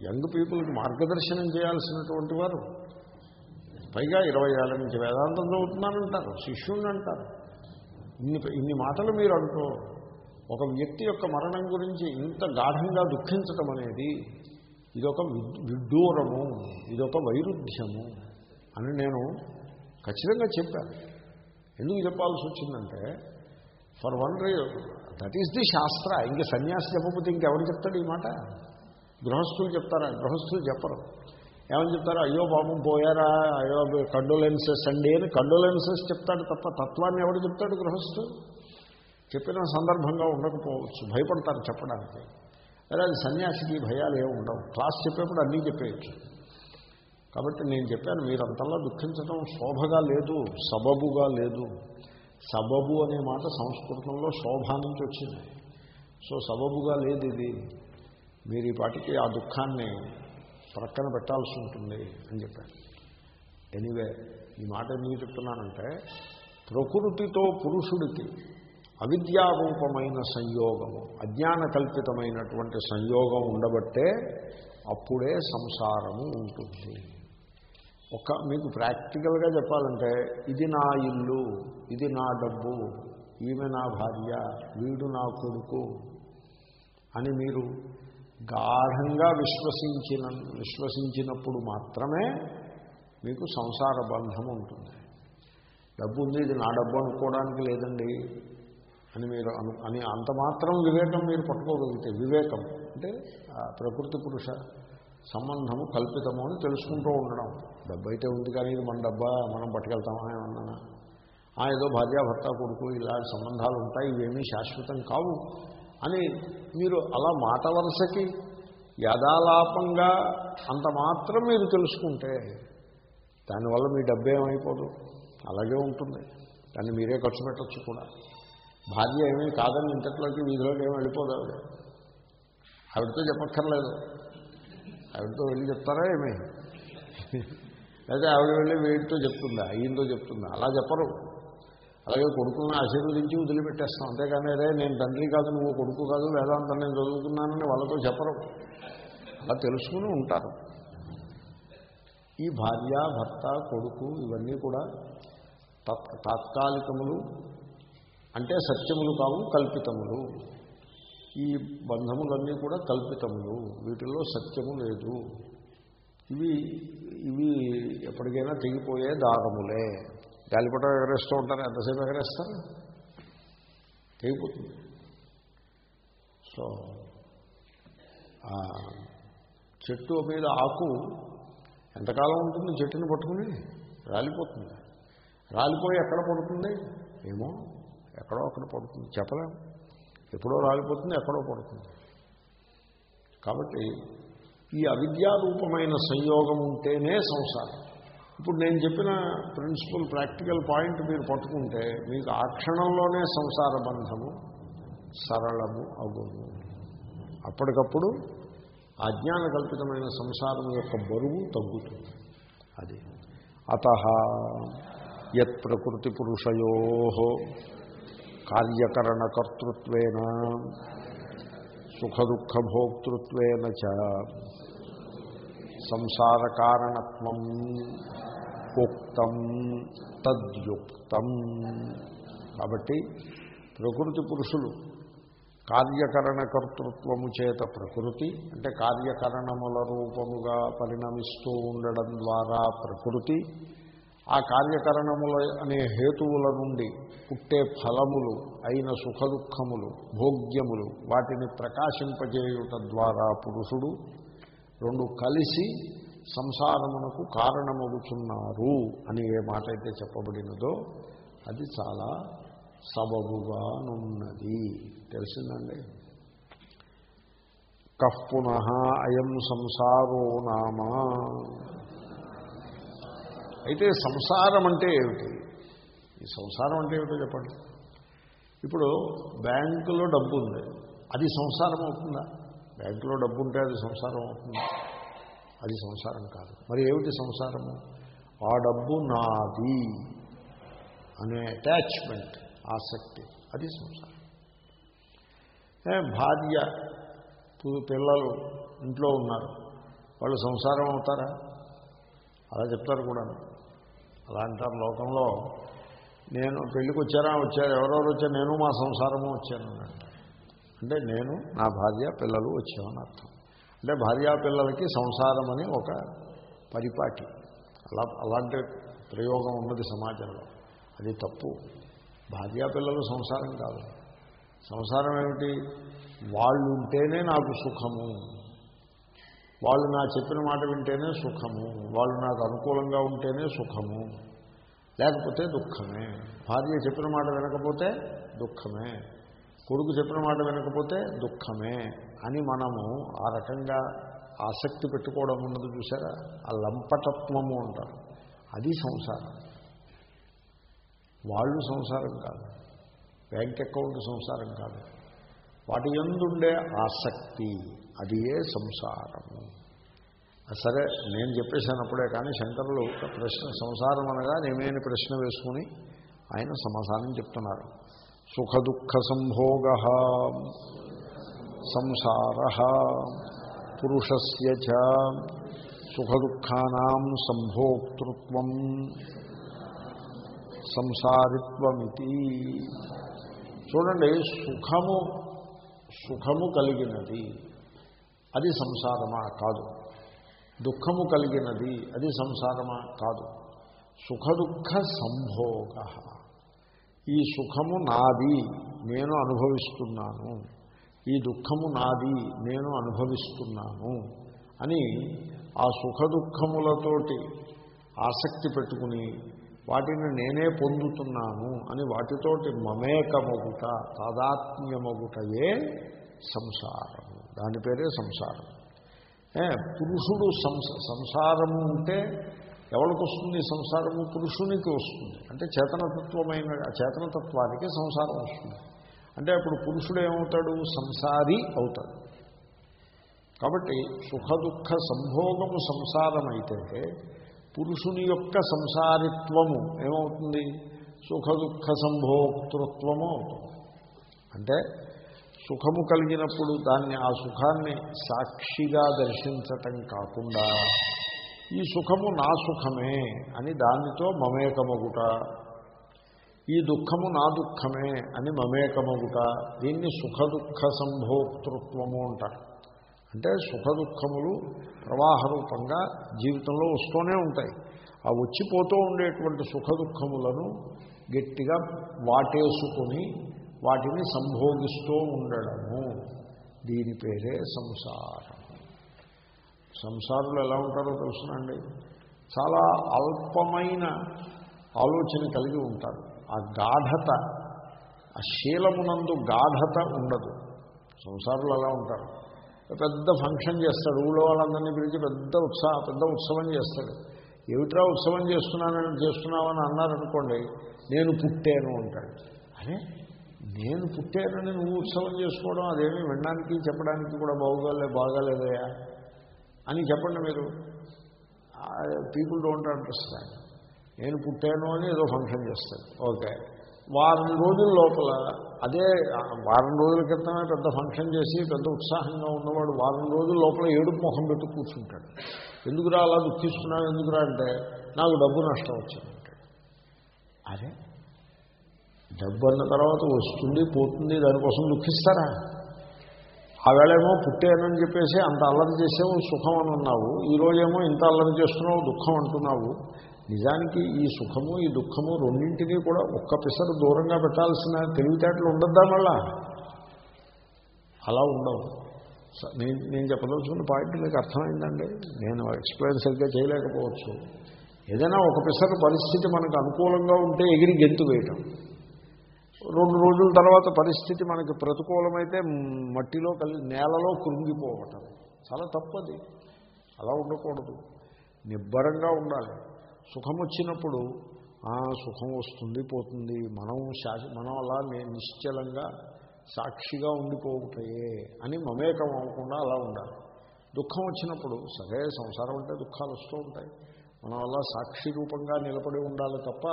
యంగ్ పీపుల్కి మార్గదర్శనం చేయాల్సినటువంటి వారు. పైగా ఇరవై ఏళ్ళ నుంచి వేదాంతం చదువుతున్నానంటారు శిష్యుణ్ణి అంటారు. ఇన్ని ఇన్ని మాటలు మీరు అంటూ ఒక వ్యక్తి యొక్క మరణం గురించి ఇంత గాఢంగా దుఃఖించటం అనేది ఇదొక విడ్డూరము ఇదొక వైరుధ్యము అని నేను ఖచ్చితంగా చెప్పాను ఎందుకు చెప్పాల్సి వచ్చిందంటే ఫర్ వన్ రీ దట్ ఈస్ ది శాస్త్ర ఇంక సన్యాసి చెప్పకపోతే ఇంకెవరు చెప్తాడు ఈ మాట? గృహస్థులు చెప్తారా? గృహస్థులు చెప్పరు. ఏమని చెప్తారు? అయ్యో పాపం పోయారా? అయ్యో కండోలెన్సెస్ అండి అని కండోలెన్సెస్ చెప్తాడు తప్ప తత్వాన్ని ఎవడు చెప్తాడు గృహస్థు? చెప్పిన సందర్భంగా ఉండకపోవచ్చు. భయపడతారు చెప్పడానికి. లేదా అది సన్యాసికి భయాలు ఏమి ఉండవు. క్లాస్ చెప్పేప్పుడు అన్నీ చెప్పేయచ్చు. కాబట్టి నేను చెప్పాను మీరు దుఃఖించడం శోభగా లేదు సబబుగా లేదు. సబబు అనే మాట సంస్కృతంలో శోభ నుంచి వచ్చింది. సో సబబుగా లేదు ఇది మీరు ఈ పాటికి ఆ దుఃఖాన్ని ప్రక్కన పెట్టాల్సి ఉంటుంది అని చెప్పాను ఎనీవే ఈ మాట ఎందుకు చెప్తున్నానంటే ప్రకృతితో పురుషుడికి అవిద్యారూపమైన సంయోగము అజ్ఞాన కల్పితమైనటువంటి సంయోగం ఉండబట్టే అప్పుడే సంసారము ఉంటుంది. ఒక మీకు ప్రాక్టికల్గా చెప్పాలంటే ఇది నా ఇల్లు ఇది నా డబ్బు ఈమె నా భార్య వీడు నా కొడుకు అని మీరు గాఢంగా విశ్వసించిన విశ్వసించినప్పుడు మాత్రమే మీకు సంసార బంధం ఉంటుంది. డబ్బు ఉంది ఇది నా డబ్బు అనుకోవడానికి లేదండి అని మీరు అను అని అంత మాత్రం వివేకం మీరు పట్టుకోగలిగితే వివేకం అంటే ప్రకృతి పురుష సంబంధము కల్పితము అని తెలుసుకుంటూ ఉండడం. డబ్బు అయితే ఉంది కానీ ఇది మన డబ్బా మనం పట్టుకెళ్తామా ఏమన్నా? ఆ ఏదో భార్యాభర్త కొడుకు ఇలాంటి సంబంధాలు ఉంటాయి ఇవేమీ శాశ్వతం కావు. అని మీరు అలా మాట వరుసకి యథాలాపంగా అంత మాత్రం మీరు తెలుసుకుంటే దానివల్ల మీ డబ్బు ఏమైపోదు. అలాగే ఉంటుంది. దాన్ని మీరే ఖర్చు పెట్టచ్చు కూడా. భార్య ఏమీ కాదని ఇంతట్లోకి వీధిలోకి ఏమి వెళ్ళిపోదు ఆవిడ. ఆవిడతో చెప్పక్కర్లేదు. ఆవిడతో వెళ్ళి చెప్తారా ఏమీ? అయితే ఆవిడ వెళ్ళి వీడితో చెప్తుందా? ఈయనతో చెప్తుందా? అలా చెప్పరు. అలాగే కొడుకులను ఆశీర్వదించి వదిలిపెట్టేస్తాం. అంతేగాని అదే నేను తండ్రి కాదు నువ్వు కొడుకు కాదు వేదాంతం నేను చదువుకున్నానని వాళ్ళతో చెప్పరు. అలా తెలుసుకుని ఉంటారు. ఈ భార్య భర్త కొడుకు ఇవన్నీ కూడా తత్ తాత్కాలికములు అంటే సత్యములు కావు కల్పితములు. ఈ బంధములన్నీ కూడా కల్పితములు. వీటిలో సత్యము లేదు. ఇవి ఇవి ఎప్పటికైనా తెగిపోయే దారములే గాలిపటం ఎగరేస్తూ ఉంటారు ఎంతసేపు ఎగరేస్తారు? తెగిపోతుంది. సో చెట్టు మీద ఆకు ఎంతకాలం ఉంటుంది చెట్టుని పట్టుకుని? రాలిపోతుంది. రాలిపోయి ఎక్కడ పడుతుంది? ఏమో ఎక్కడో అక్కడ పడుతుంది. చెప్పలేం. ఎప్పుడో రాలిపోతుంది ఎక్కడో పడుతుంది. కాబట్టి ఈ అవిద్యారూపమైన సంయోగం ఉంటేనే సంసారం. ఇప్పుడు నేను చెప్పిన ప్రిన్సిపల్ ప్రాక్టికల్ పాయింట్ మీరు పట్టుకుంటే మీకు ఆ క్షణంలోనే సంసార బంధము సరళము అగును. అప్పటికప్పుడు అజ్ఞాన కల్పితమైన సంసారం యొక్క బరువు తగ్గుతుంది. అది. అత యత్ ప్రకృతి పురుషయో కార్యకరణకర్తృత్వేన సుఖదుఃఖభోక్తృత్వేన చ సంసారకారణత్వం ఉక్తం తద్యుక్తం. కాబట్టి ప్రకృతి పురుషులు కార్యకరణ కర్తృత్వము చేత ప్రకృతి అంటే కార్యకరణముల రూపముగా పరిణమిస్తూ ఉండడం ద్వారా ప్రకృతి ఆ కార్యకరణముల అనే హేతువుల నుండి పుట్టే ఫలములు అయిన సుఖదుఖములు భోగ్యములు వాటిని ప్రకాశింపజేయుట ద్వారా పురుషుడు రెండు కలిసి సంసారమునకు కారణమవుతున్నారు అని ఏ మాట అయితే చెప్పబడినదో అది చాలా సబబుగానున్నది. తెలిసిందండి? కః పునః అయం సంసారో నామా. అయితే సంసారం అంటే ఏమిటి? ఈ సంసారం అంటే ఏమిటో చెప్పండి. ఇప్పుడు బ్యాంకులో డబ్బు ఉంది అది సంసారం అవుతుందా? బ్యాంకులో డబ్బు ఉంటే అది సంసారం అవుతుందా? అది సంసారం కాదు. మరి ఏమిటి సంసారము? ఆ డబ్బు నాది అనే అటాచ్మెంట్ ఆసక్తి. అది సంసారం. భార్య పిల్లలు ఇంట్లో ఉన్నారు. వాళ్ళు సంసారం అవుతారా? అలా చెప్తారు కూడా. అలా అంటారు లోకంలో నేను పెళ్ళికి వచ్చారా వచ్చారు ఎవరెవరు వచ్చారు? నేను మా సంసారము వచ్చాను అంటే నేను నా భార్య పిల్లలు వచ్చామని అర్థం. అంటే భార్యా పిల్లలకి సంసారం అని ఒక పరిపాటి. అలా అలాంటి ప్రయోగం ఉన్నది సమాజంలో. అది తప్పు. భార్యాపిల్లలు సంసారం కాదు. సంసారం ఏమిటి? వాళ్ళు ఉంటేనే నాకు సుఖము. వాళ్ళు నా చెప్పిన మాట వింటేనే సుఖము. వాళ్ళు నాకు అనుకూలంగా ఉంటేనే సుఖము. లేకపోతే దుఃఖమే. భార్య చెప్పిన మాట వినకపోతే దుఃఖమే. కొడుకు చెప్పిన మాట వినకపోతే దుఃఖమే అని మనము ఆ రకంగా ఆసక్తి పెట్టుకోవడం ఉన్నది చూసారా? ఆ లంపటత్వము అంటారు. అది సంసారం. వాళ్ళు సంసారం కాదు. బ్యాంక్ అకౌంట్ సంసారం కాదు. వాటి ఎందుండే ఆసక్తి? అది ఏ సంసారము సరే నేను చెప్పేశాను అప్పుడే కానీ శంకరులు ప్రశ్న సంసారం అనగా నేమేని ప్రశ్న వేసుకుని ఆయన సమాధానం చెప్తున్నారు. సుఖ దుఃఖ సంభోగ సంసార పురుషస్య చ సుఖ దుఃఖానాం సంభోక్తృత్వం సంసారిత్వమితి చూడండి సుఖము సుఖము కలిగినది అది సంసారమా కాదు. దుఃఖము కలిగినది అది సంసారమా కాదు. సుఖ దుఃఖ సంభోగ. ఈ సుఖము నాది నేను అనుభవిస్తున్నాను. ఈ దుఃఖము నాది నేను అనుభవిస్తున్నాను అని ఆ సుఖ దుఃఖములతోటి ఆసక్తి పెట్టుకుని వాటిని నేనే పొందుతున్నాను అని వాటితోటి మమేకమగుట తాదాత్మ్యమగుటయే సంసారం దాని పేరే సంసారం. పురుషుడు సంస సంసారము ఉంటే ఎవరికి వస్తుంది? సంసారము పురుషునికి వస్తుంది. అంటే చేతనతత్వమైన చేతనతత్వానికి సంసారం వస్తుంది. అంటే అప్పుడు పురుషుడు ఏమవుతాడు? సంసారి అవుతాడు. కాబట్టి సుఖ దుఃఖ సంభోగము సంసారమైతే పురుషుని యొక్క సంసారిత్వము ఏమవుతుంది? సుఖ దుఃఖ సంభోక్తృత్వము అవుతుంది. అంటే సుఖము కలిగినప్పుడు దాన్ని ఆ సుఖాన్ని సాక్షిగా దర్శించటం కాకుండా ఈ సుఖము నా సుఖమే అని దానితో మమేకమగుట. ఈ దుఃఖము నా దుఃఖమే అని మమేకమగుట. దీన్ని సుఖ దుఃఖ సంభోక్తృత్వము అంటారు. అంటే సుఖ దుఃఖములు ప్రవాహ రూపంగా జీవితంలో వస్తూనే ఉంటాయి. ఆ వచ్చిపోతూ ఉండేటువంటి సుఖ దుఃఖములను గట్టిగా వాటేసుకొని వాటిని సంభోగిస్తూ ఉండడము. దీని పేరే సంసారం. సంసారులు ఎలా ఉంటారో తెలుసునండి చాలా అల్పమైన ఆలోచన కలిగి ఉంటారు. ఆ గాఢత ఆ శీలమునందు గాఢత ఉండదు. సంసారులు అలా ఉంటారు. పెద్ద ఫంక్షన్ చేస్తాడు ఊళ్ళో వాళ్ళందరినీ పిలిచి పెద్ద ఉత్సాహ పెద్ద ఉత్సవం చేస్తాడు. ఏమిట్రా ఉత్సవం చేస్తున్నానని చేస్తున్నావని అన్నారనుకోండి నేను పుట్టాను అంటాడు. అరే నేను పుట్టానని నువ్వు ఉత్సవం చేసుకోవడం అదేమీ వినడానికి చెప్పడానికి కూడా బాగోలే బాగాలేదయా అని చెప్పండి మీరు. పీపుల్ డోంట్ అండర్స్టాండ్ నేను పుట్టాను అని ఏదో ఫంక్షన్ చేస్తాను. ఓకే. వారం రోజుల లోపల అదే వారం రోజుల క్రితమే పెద్ద ఫంక్షన్ చేసి పెద్ద ఉత్సాహంగా ఉన్నవాడు వారం రోజుల లోపల ఏడుపు మొహం పెట్టి కూర్చుంటాడు. ఎందుకురా అలా దుఃఖిస్తున్నావు? ఎందుకురా అంటే నాకు డబ్బు నష్టం వచ్చిందంటాడు అదే డబ్బు అన్న తర్వాత వస్తుంది పోతుంది దానికోసం దుఃఖిస్తారా? ఆవేళేమో పుట్టేనని చెప్పేసి అంత అల్లరి చేసావు సుఖం అని ఉన్నావు ఈరోజేమో ఇంత అల్లరి చేస్తున్నావు దుఃఖం అంటున్నావు. నిజానికి ఈ సుఖము ఈ దుఃఖము రెండింటినీ కూడా ఒక్క పిసరు దూరంగా పెట్టాల్సిన తెలివితేటలు ఉండద్దా మళ్ళా? అలా ఉండవు. స- నేను నేను చెప్పదలుచుకున్న పాయింట్ మీకు అర్థమైందండి. నేను ఎక్స్ప్లెయిన్ సరిగ్గా చేయలేకపోవచ్చు. ఏదైనా ఒక పిసరు పరిస్థితి మనకు అనుకూలంగా ఉంటే ఎగిరి గెంతు వేయటం. రెండు రోజుల తర్వాత పరిస్థితి మనకి ప్రతికూలమైతే మట్టిలో కలిసి నేలలో కృంగిపోవటం. చాలా తప్పది. అలా ఉండకూడదు. నిబ్బరంగా ఉండాలి. సుఖం వచ్చినప్పుడు సుఖం వస్తుంది పోతుంది. మనం శాశ మనం అలా నిశ్చలంగా సాక్షిగా ఉండిపోతాయే అని మమేకం అవ్వకుండా అలా ఉండాలి. దుఃఖం వచ్చినప్పుడు సరే సంసారం అంటే దుఃఖాలు వస్తూ ఉంటాయి. మనం అలా సాక్షి రూపంగా నిలబడి ఉండాలి తప్ప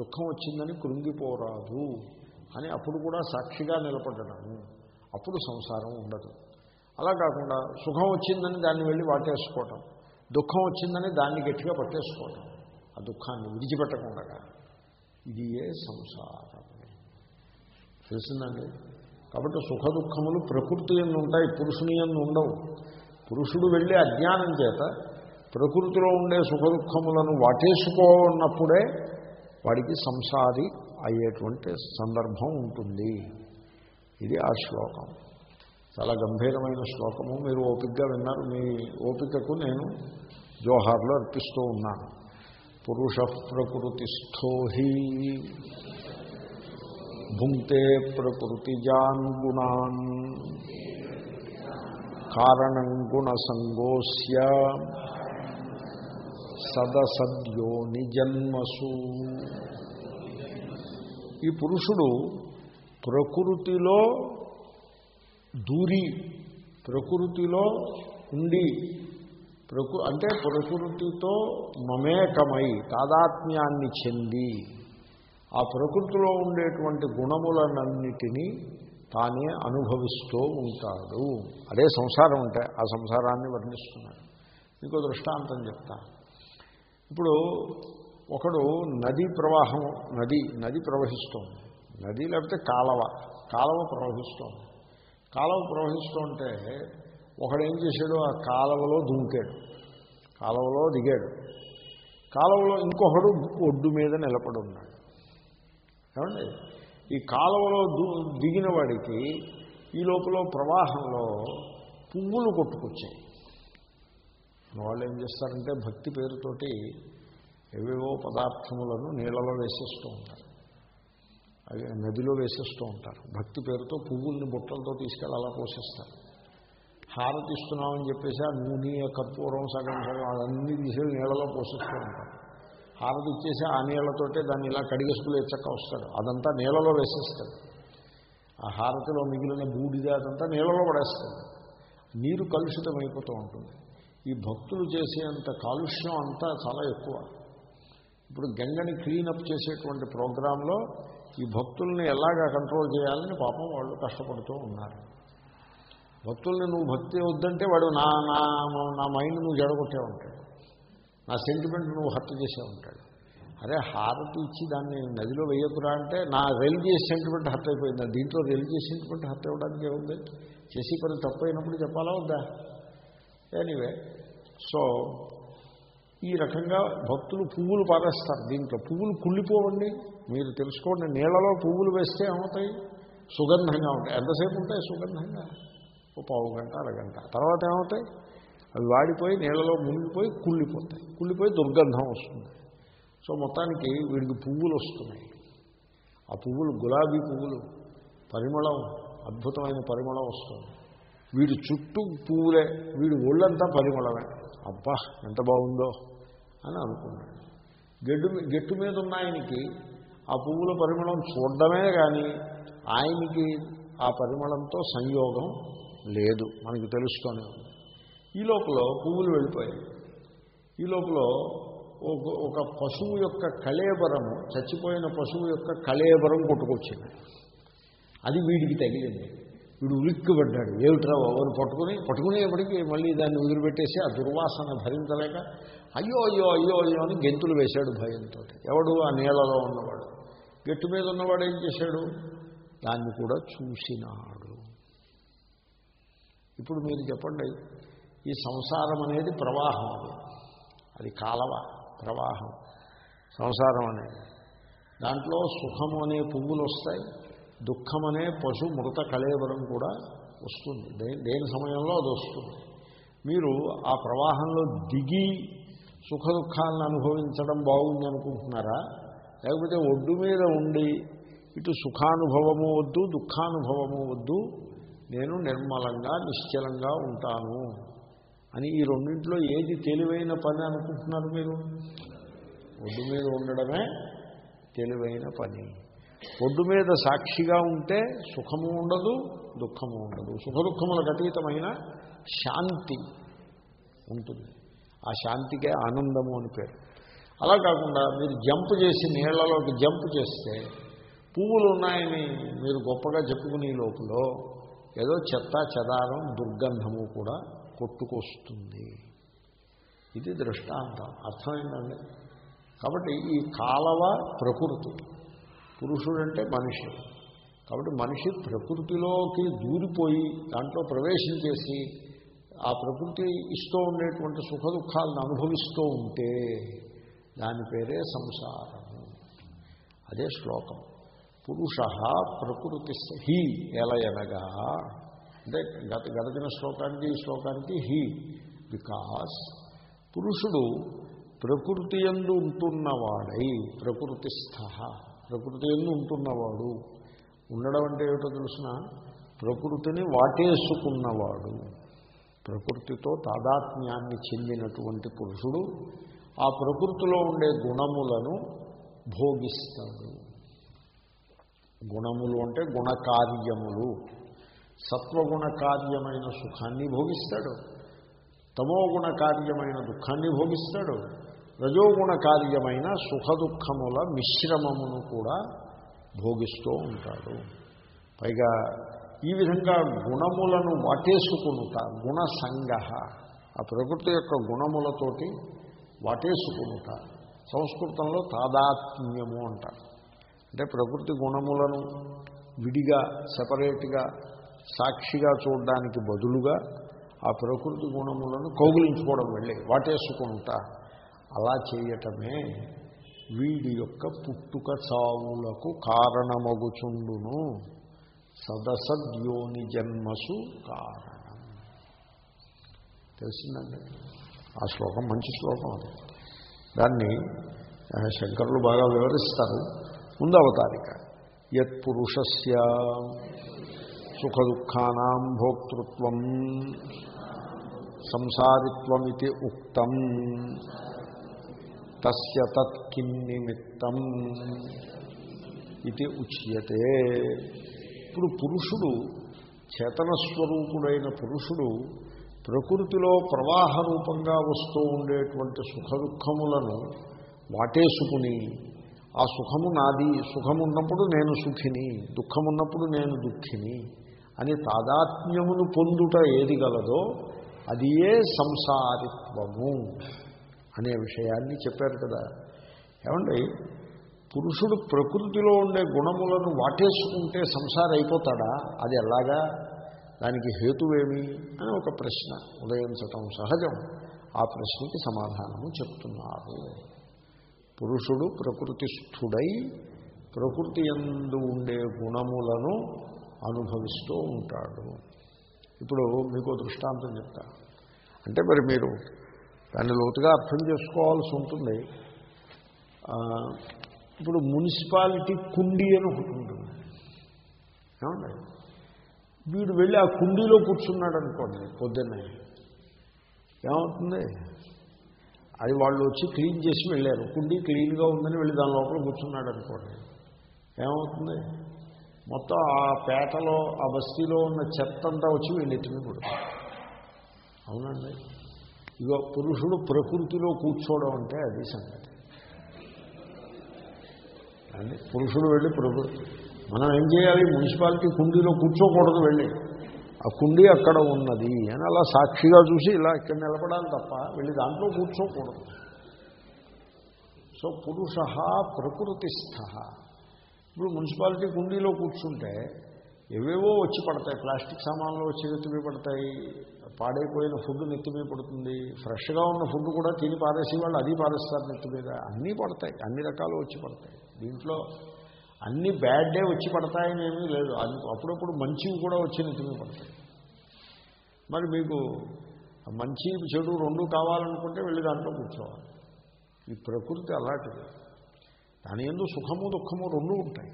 దుఃఖం వచ్చిందని కృంగిపోరాదు అని అప్పుడు కూడా సాక్షిగా నిలబడము అప్పుడు సంసారం ఉండదు. అలా కాకుండా సుఖం వచ్చిందని దాన్ని వెళ్ళి వాటేసుకోవటం దుఃఖం వచ్చిందని దాన్ని గట్టిగా పట్టేసుకోవటం ఆ దుఃఖాన్ని విడిచిపెట్టకుండా ఇది ఏ సంసారం. తెలిసిందండి? కాబట్టి సుఖ దుఃఖములు ప్రకృతి ఎందు ఉంటాయి పురుషుని ఎందు ఉండవు. పురుషుడు వెళ్ళి అజ్ఞానం చేత ప్రకృతిలో ఉండే సుఖ దుఃఖములను వాటేసుకోన్నప్పుడే వాడికి సంసారి అయ్యేటువంటి సందర్భం ఉంటుంది. ఇది ఆ శ్లోకం. చాలా గంభీరమైన శ్లోకము. మీరు ఓపికగా విన్నారు. మీ ఓపికకు నేను జోహార్లో అర్పిస్తూ ఉన్నాను. పురుష ప్రకృతి స్థోహి భుంక్తే ప్రకృతిజాన్ గుణాన్ కారణం గుణసంగోస్య సదసద్యో నిజన్మసు. ఈ పురుషుడు ప్రకృతిలో దూరి ప్రకృతిలో ఉండి ప్రకృ అంటే ప్రకృతితో మమేకమై తాదాత్మ్యాన్ని చెంది ఆ ప్రకృతిలో ఉండేటువంటి గుణములనన్నిటినీ తానే అనుభవిస్తూ ఉంటాడు. అదే సంసారం అంటే ఆ సంసారాన్ని వర్ణిస్తున్నాడు. మీకు దృష్టాంతం చెప్తాను. ఇప్పుడు ఒకడు నది ప్రవాహం నది నది ప్రవహిస్తోంది. నది లేకపోతే కాలవ కాలవ ప్రవహిస్తోంది. కాలవ ప్రవహిస్తుంటే ఒకడు ఏం చేశాడు? ఆ కాలవలో దుంకాడు. కాలవలో దిగాడు. కాలవలో ఇంకొకడు ఒడ్డు మీద నిలబడి ఉన్నాడు. ఏమండి? ఈ కాలువలో దిగిన వాడికి ఈ లోపల ప్రవాహంలో పువ్వులు కొట్టుకొచ్చాయి. వాళ్ళు ఏం చేస్తారంటే భక్తి పేరుతోటి ఏవేవో పదార్థములను నీళ్ళలో వేసేస్తూ ఉంటారు. అవి నదిలో వేసేస్తూ ఉంటారు. భక్తి పేరుతో పువ్వుల్ని బుట్టలతో తీసుకెళ్ళి అలా పోషిస్తారు హారతి ఇస్తున్నామని చెప్పేసి ఆ నూనె కర్పూరం సగం సగం అన్నీ తీసుకెళ్ళి నీళ్ళలో పోసేస్తూ ఉంటారు. హారతి ఇచ్చేసి ఆ నీళ్ళతోటే దాన్ని ఇలా కడిగేసుకులు ఎచ్చక్క వస్తాడు. అదంతా నీళ్ళలో వేసేస్తాడు. ఆ హారతిలో మిగిలిన బూడిద అదంతా నీళ్ళలో పడేస్తాడు. నీరు కలుషితం అయిపోతూ ఉంటుంది. ఈ భక్తులు చేసేంత కాలుష్యం అంతా చాలా ఎక్కువ. ఇప్పుడు గంగని క్లీనప్ చేసేటువంటి ప్రోగ్రాంలో ఈ భక్తుల్ని ఎలాగా కంట్రోల్ చేయాలని పాపం వాళ్ళు కష్టపడుతూ ఉన్నారు. భక్తుల్ని నువ్వు భక్తి వద్దంటే వాడు నా నా నా మైండ్ నువ్వు జడగొట్టే ఉంటాడు. నా సెంటిమెంట్ నువ్వు హత్య చేసే ఉంటాడు. అరే హారతి ఇచ్చి దాన్ని నదిలో వేయకురా అంటే నా రిలీజియస్ సెంటిమెంట్ హత్య అయిపోయింది. దీంట్లో రిలీజియస్ సెంటిమెంట్ హత్య అవ్వడానికి ఏముంది? చేసి పని తప్పు అయినప్పుడు చెప్పాలా వద్దా? ఎనీవే సో ఈ రకంగా భక్తులు పువ్వులు పారేస్తారు దీంట్లో. పువ్వులు కుళ్ళిపోవండి. మీరు తెలుసుకోండి నీళ్ళలో పువ్వులు వేస్తే ఏమవుతాయి? సుగంధంగా ఉంటాయి. ఎంతసేపు ఉంటాయి సుగంధంగా? ఓ పావు గంట అరగంట. తర్వాత ఏమవుతాయి? అవి వాడిపోయి నీళ్ళలో మునిగిపోయి కుళ్ళిపోతాయి. కుళ్ళిపోయి దుర్గంధం వస్తుంది. సో మొత్తానికి వీడికి పువ్వులు వస్తున్నాయి. ఆ పువ్వులు గులాబీ పువ్వులు. పరిమళం అద్భుతమైన పరిమళం వస్తుంది. వీడి చుట్టూ పువ్వులే. వీడి ఒళ్ళంతా పరిమళమే. అబ్బా ఎంత బాగుందో అని అనుకున్నాడు. గెడ్డు గెట్టు మీద ఉన్న ఆయనకి ఆ పువ్వుల పరిమళం చూడడమే కానీ ఆయనకి ఆ పరిమళంతో సంయోగం లేదు మనకి తెలుస్తూనే ఉంది. ఈ లోపల పువ్వులు వెళ్ళిపోయాయి. ఈ లోపల ఒక పశువు యొక్క కళేబరము చచ్చిపోయిన పశువు యొక్క కళేబరం కొట్టుకొచ్చింది. అది వీడికి తగిలింది. వీడు ఉలిక్కిపడ్డాడు. ఏమిట్రా ఎవరు పట్టుకుని పట్టుకునేప్పటికీ మళ్ళీ దాన్ని వదిలిపెట్టేసి ఆ దుర్వాసన భరించలేక అయ్యో అయ్యో అయ్యో అయ్యో అని గెంతులు వేశాడు భయంతో. ఎవడు ఆ నీళ్ళలో ఉన్నవాడు? గట్టు మీద ఉన్నవాడు ఏం చేశాడు? దాన్ని కూడా చూసినాడు. ఇప్పుడు మీరు చెప్పండి ఈ సంసారం అనేది ప్రవాహం అది. అది కాలవ ప్రవాహం. సంసారం అనేది. దాంట్లో సుఖము అనే పువ్వులు వస్తాయి. దుఃఖం అనే పశు మృత కళేబరం కూడా వస్తుంది. దేని సమయంలో అది వస్తుంది? మీరు ఆ ప్రవాహంలో దిగి సుఖ దుఃఖాలను అనుభవించడం బాగుంది అనుకుంటున్నారా? లేకపోతే ఒడ్డు మీద ఉండి ఇటు సుఖానుభవము వద్దు దుఃఖానుభవము వద్దు నేను నిర్మలంగా నిశ్చలంగా ఉంటాను అని ఈ రెండింటిలో ఏది తెలివైన పని అనుకుంటున్నారు మీరు? ఒడ్డు మీద ఉండడమే తెలివైన పని. ఒడ్డు మీద సాక్షిగా ఉంటే సుఖము ఉండదు దుఃఖము ఉండదు. సుఖ దుఃఖములకు అతీతమైన శాంతి ఉంటుంది. ఆ శాంతికే ఆనందము అని పేరు. అలా కాకుండా మీరు జంప్ చేసి నీళ్ళలోకి జంప్ చేస్తే పువ్వులు ఉన్నాయని మీరు గొప్పగా చెప్పుకునే లోపల ఏదో చెత్త చెదారం దుర్గంధము కూడా కొట్టుకొస్తుంది. ఇది దృష్టాంతం. అర్థమైందండి కాబట్టి ఈ కాలవ ప్రకృతి. పురుషుడంటే మనిషి. కాబట్టి మనిషి ప్రకృతిలోకి దూరిపోయి దాంట్లో ప్రవేశించేసి ఆ ప్రకృతి ఇస్తూ ఉండేటువంటి సుఖ దుఃఖాలను అనుభవిస్తూ ఉంటే దాని పేరే సంసారము అదే శ్లోకం. పురుష ప్రకృతి హి ఎలయనగా. అంటే గత గడిచిన శ్లోకానికి ఈ శ్లోకానికి హి. బికాస్ పురుషుడు ప్రకృతి ఎందు ఉంటున్నవాడై ప్రకృతిస్థ. ప్రకృతి ఎందు ఉంటున్నవాడు. ఉండడం అంటే ఏమిటో తెలిసిన? ప్రకృతిని వాటేసుకున్నవాడు. ప్రకృతితో తాదాత్మ్యాన్ని చెందినటువంటి పురుషుడు ఆ ప్రకృతిలో ఉండే గుణములను భోగిస్తాడు. గుణములు అంటే గుణకార్యములు. సత్వగుణ కార్యమైన సుఖాన్ని భోగిస్తాడు. తమోగుణ కార్యమైన దుఃఖాన్ని భోగిస్తాడు. రజోగుణ కార్యమైన సుఖ దుఃఖముల మిశ్రమమును కూడా భోగిస్తూ ఉంటాడు. పైగా ఈ విధంగా గుణములను వాటేసుకునుట గుణ సంగ ఆ ప్రకృతి యొక్క గుణములతోటి వాటేసుకునుట సంస్కృతంలో తాదాత్మ్యము అంటారు. అంటే ప్రకృతి గుణములను విడిగా సపరేట్గా సాక్షిగా చూడడానికి బదులుగా ఆ ప్రకృతి గుణములను కౌగులించుకోవడం వెళ్ళి వాటేసుకుంటా అలా చేయటమే వీడి యొక్క పుట్టుక చావులకు కారణమగుచుండును. సదసద్యోని జన్మసు కారణం. తెలిసిందండి? ఆ శ్లోకం మంచి శ్లోకం అది. దాన్ని శంకరులు బాగా వివరిస్తారు. ముందు అవతారిక యత్పురుషస్య సుఖదుఖానాం భోక్తృత్వం సంసారిత్వమితి ఉక్తం. తస్య తత్కిన్నిమిత్తం ఇది ఉచ్యతే. ఇప్పుడు పురుషుడు చేతనస్వరూపుడైన పురుషుడు ప్రకృతిలో ప్రవాహ రూపంగా వస్తూ ఉండేటువంటి సుఖ దుఃఖములను వాటేసుకుని ఆ సుఖము నాది సుఖమున్నప్పుడు నేను సుఖిని దుఃఖమున్నప్పుడు నేను దుఃఖిని అని తాదాత్మ్యమును పొందుట ఏది గలదో అది ఏ సంసారిత్వము. అనే విషయాన్ని చెప్పారు కదా. ఏమండి? పురుషుడు ప్రకృతిలో ఉండే గుణములను వాటేసుకుంటే సంసారం అయిపోతాడా? అది ఎలాగా? దానికి హేతువేమి? అని ఒక ప్రశ్న. ఉదయించటం సహజం. ఆ ప్రశ్నకి సమాధానము చెప్తున్నారు. పురుషుడు ప్రకృతిస్థుడై ప్రకృతి ఎందు ఉండే గుణములను అనుభవిస్తూ ఉంటాడు. ఇప్పుడు మీకు దృష్టాంతం చెప్తా. అంటే మరి మీరు దాన్ని లోతుగా అర్థం చేసుకోవాల్సి ఉంటుంది. ఇప్పుడు మున్సిపాలిటీ కుండీ అని ఒకటి ఉంటుంది. ఏమండి? వీడు వెళ్ళి ఆ కుండీలో కూర్చున్నాడు అనుకోండి పొద్దున్నే. ఏమవుతుంది? అది వాళ్ళు వచ్చి క్లీన్ చేసి వెళ్ళారు. కుండీ క్లీన్గా ఉందని వెళ్ళి దాని లోపల కూర్చున్నాడు అనుకోండి ఏమవుతుంది? మొత్తం ఆ పేటలో ఆ బస్తీలో ఉన్న చెత్త అంతా వచ్చి వీళ్ళు ఎత్తుకుని అవునండి? ఇగో పురుషుడు ప్రకృతిలో కూర్చోవడం అంటే అది సంగతి. అండి పురుషుడు వెళ్ళి ప్రకృతి మనం ఏం చేయాలి? మున్సిపాలిటీ కుండీలో కూర్చోకూడదు వెళ్ళి. ఆ కుండీ అక్కడ ఉన్నది అని అలా సాక్షిగా చూసి ఇలా ఇక్కడ నిలబడాలి తప్ప వెళ్ళి దాంట్లో కూర్చోకూడదు. సో పురుష ప్రకృతిస్థ. ఇప్పుడు మున్సిపాలిటీ కుండీలో కూర్చుంటే ఏవేవో వచ్చి పడతాయి. ప్లాస్టిక్ సామాన్లు వచ్చి నెత్తిమీ పడతాయి. పాడైపోయిన ఫుడ్ నెత్తిమీ పడుతుంది. ఫ్రెష్గా ఉన్న ఫుడ్ కూడా తిని పారేసి వాళ్ళు అది పారేస్తారు నెత్తి మీద. అన్నీ పడతాయి. అన్ని రకాలు వచ్చి పడతాయి. దీంట్లో అన్ని బ్యాడ్ డే వచ్చి పడతాయని ఏమీ లేదు. అది అప్పుడప్పుడు మంచివి కూడా వచ్చి నెత్తిమీ పడతాయి. మరి మీకు మంచి చెడు రెండు కావాలనుకుంటే వెళ్ళి దాంట్లో కూర్చోవాలి. ఈ ప్రకృతి అలాంటిది. దాని ఎందు సుఖము దుఃఖము రెండు ఉంటాయి.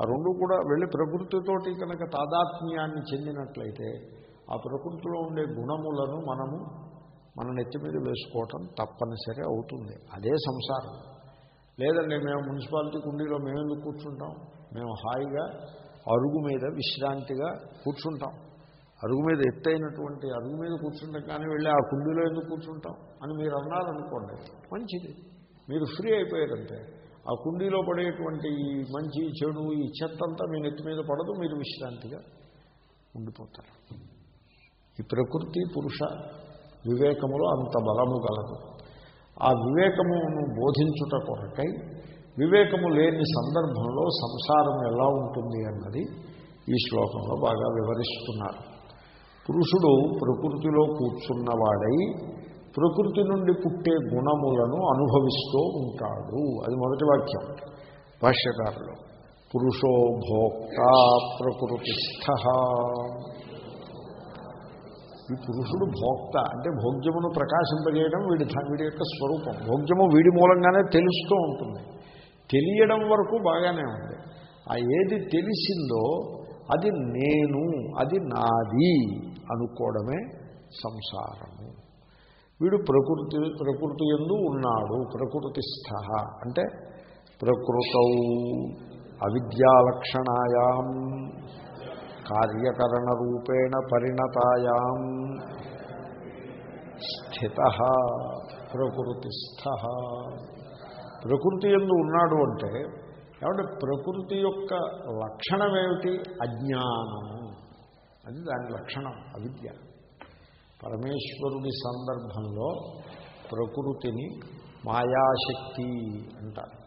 ఆ రెండు కూడా వెళ్ళి ప్రకృతితోటి కనుక తాదాత్మ్యాన్ని చెందినట్లయితే ఆ ప్రకృతిలో ఉండే గుణములను మనము మన నెత్తి మీద వేసుకోవటం తప్పనిసరి అవుతుంది. అదే సంసారం. లేదండి మేము మున్సిపాలిటీ కుండీలో మేము ఎందుకు కూర్చుంటాం? మేము హాయిగా అరుగు మీద విశ్రాంతిగా కూర్చుంటాం. అరుగు మీద ఎత్తైనటువంటి అరుగు మీద కూర్చుంటాం కానీ వెళ్ళి ఆ కుండీలో ఎందుకు కూర్చుంటాం? అని మీరు అన్నారనుకోండి మంచిది. మీరు ఫ్రీ అయిపోయారంటే ఆ కుండీలో పడేటువంటి ఈ మంచి చెడు ఈ చెత్త అంతా మీ నెత్తి మీద పడదు మీరు విశ్రాంతిగా ఉండిపోతారు. ఈ ప్రకృతి పురుష వివేకములో అంత బలము గలదు ఆ వివేకమును బోధించుట కొరకై వివేకము లేని సందర్భంలో సంసారం ఎలా ఉంటుంది అన్నది ఈ శ్లోకంలో బాగా వివరిస్తున్నారు. పురుషుడు ప్రకృతిలో కూర్చున్నవాడై ప్రకృతి నుండి పుట్టే గుణములను అనుభవిస్తూ ఉంటాడు. అది మొదటి వాక్యం. భాష్యకారులు పురుషో భోక్త ప్రకృతిస్థ. ఈ పురుషుడు భోక్త అంటే భోగ్యమును ప్రకాశింపజేయడం వీడి వీడి యొక్క స్వరూపం. భోగ్యము వీడి మూలంగానే తెలుస్తూ ఉంటుంది. తెలియడం వరకు బాగానే ఉంది. ఆ ఏది తెలిసిందో అది నేను అది నాది అనుకోవడమే సంసారము. వీడు ప్రకృతి ప్రకృతి ఎందు ఉన్నాడు ప్రకృతిస్థ. అంటే ప్రకృతౌ అవిద్యాలక్షణాయాం కార్యకరణరూపేణ పరిణతాయాం స్థిత ప్రకృతిస్థ. ప్రకృతి ఎందు ఉన్నాడు అంటే ఏమంటే ప్రకృతి యొక్క లక్షణం ఏమిటి అజ్ఞానము. అది దాని లక్షణం అవిద్య. పరమేశ్వరుడి సందర్భంలో ప్రకృతిని మాయాశక్తి అంటారు.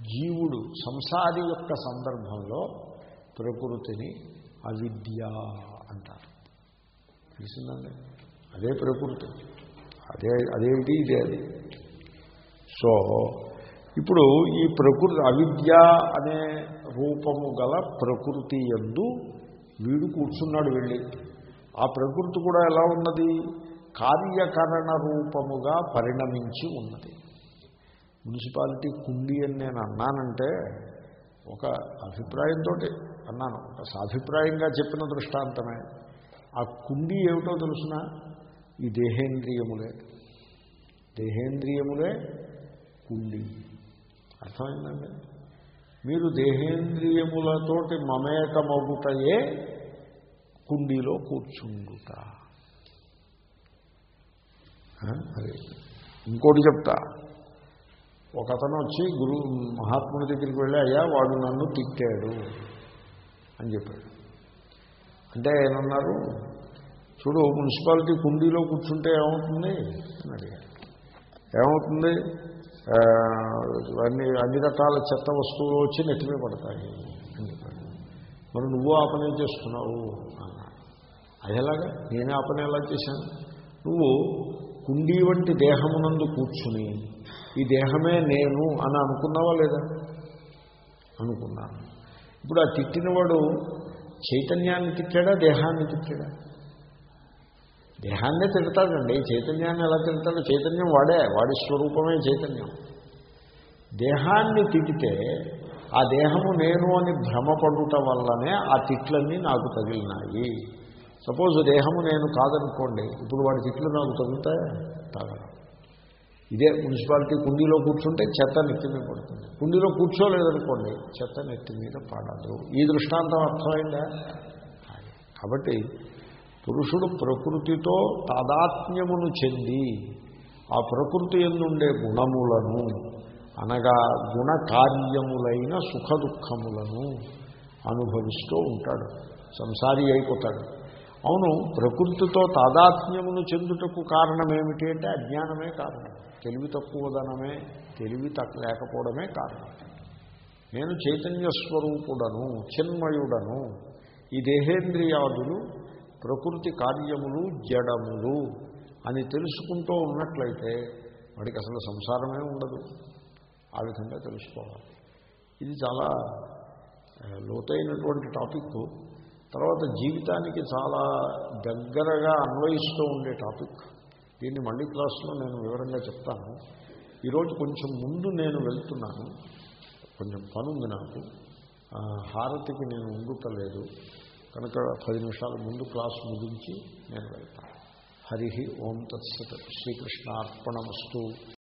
జీవుడు సంసారి యొక్క సందర్భంలో ప్రకృతిని అవిద్య అంటారు. తెలిసిందండి? అదే ప్రకృతి. అదే అదేమిటి ఇదే అది? సో ఇప్పుడు ఈ ప్రకృతి అవిద్య అనే రూపము గల ప్రకృతి ఎందు వీడు కూర్చున్నాడు వెళ్ళి. ఆ ప్రకృతి కూడా ఎలా ఉన్నది? కార్యకరణ రూపముగా పరిణమించి ఉన్నది. మున్సిపాలిటీ కుండి అని నేను అన్నానంటే ఒక అభిప్రాయంతో అన్నాను. ఒక సాభిప్రాయంగా చెప్పిన దృష్టాంతమే. ఆ కుండి ఏమిటో తెలుసిన? ఈ దేహేంద్రియములే. దేహేంద్రియములే కుండి అర్థమైందండి? మీరు దేహేంద్రియములతోటి మమేకమగుటయే కుండీలో కూర్చుండుట. అది ఇంకోటి చెప్తా. ఒక అతను వచ్చి గురు మహాత్ముడి దగ్గరికి వెళ్ళి అయ్యా వాడు నన్ను తిట్టాడు అని చెప్పాడు. అంటే ఏమన్నారు? చూడు మున్సిపాలిటీ కుండీలో కూర్చుంటే ఏమవుతుంది? అని అడిగాడు. ఏమవుతుంది? అన్ని అన్ని రకాల చెత్త వస్తువులు వచ్చి నెత్తిమే పడతాయి అని చెప్పాడు. మరి నువ్వు ఆ పని చేస్తున్నావు? అదేలాగా నేనే ఆ పని ఎలా చేశాను? నువ్వు కుండీ వంటి దేహమునందు కూర్చుని ఈ దేహమే నేను అని అనుకున్నావా లేదా? అనుకున్నాను. ఇప్పుడు ఆ తిట్టినవాడు చైతన్యాన్ని తిట్టాడా? దేహాన్ని తిట్టాడా? దేహాన్నే తిడతాడండి. చైతన్యాన్ని ఎలా తిడతాడు? చైతన్యం వాడే వాడి స్వరూపమే చైతన్యం. దేహాన్ని తిట్టితే ఆ దేహము నేను అని భ్రమపడుట వల్లనే ఆ తిట్లన్నీ నాకు తగిలినాయి. సపోజ్ దేహము నేను కాదనుకోండి ఇప్పుడు వాడి తిట్లు నాకు తగులుతాయా? తగలవు. ఇదే మున్సిపాలిటీ కుండీలో కూర్చుంటే చెత్త నెత్తి మీద పడుతుంది. కుండీలో కూర్చోలేదనుకోండి చెత్త నెత్తి మీద పడదు. ఈ దృష్టాంతం అర్థమైందా? కాబట్టి పురుషుడు ప్రకృతితో తాదాత్మ్యమును చెంది ఆ ప్రకృతి ఎందుండే గుణములను అనగా గుణకార్యములైన సుఖ దుఃఖములను అనుభవిస్తూ ఉంటాడు. సంసారి అయిపోతాడు. అవును ప్రకృతితో తాదాత్మ్యమును చెందుటకు కారణం ఏమిటి అంటే అజ్ఞానమే కారణం. తెలివి తక్కువదనమే తెలివి తక్కువ లేకపోవడమే కారణం. నేను చైతన్య స్వరూపుడను చిన్మయుడను ఈ దేహేంద్రియాదులు ప్రకృతి కార్యములు జడములు అని తెలుసుకుంటూ ఉన్నట్లయితే వాడికి అసలు సంసారమే ఉండదు. ఆ విధంగా తెలుసుకోవాలి. ఇది చాలా లోతైనటువంటి టాపిక్. తర్వాత జీవితానికి చాలా దగ్గరగా అన్వయిస్తూ ఉండే టాపిక్. దీన్ని మళ్ళీ క్లాస్లో నేను వివరంగా చెప్తాను. ఈరోజు కొంచెం ముందు నేను వెళ్తున్నాను. కొంచెం పనుంది నాకు. హారతికి నేను ఉండుటలేదు. కనుక పది నిమిషాల ముందు క్లాస్ ముగించి నేను వెళ్తాను. హరి ఓం తత్సత్. శ్రీకృష్ణార్పణమస్తు.